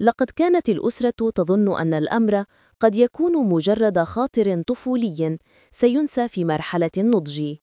لقد كانت الأسرة تظن أن الأمر قد يكون مجرد خاطر طفولي سينسى في مرحلة النضج.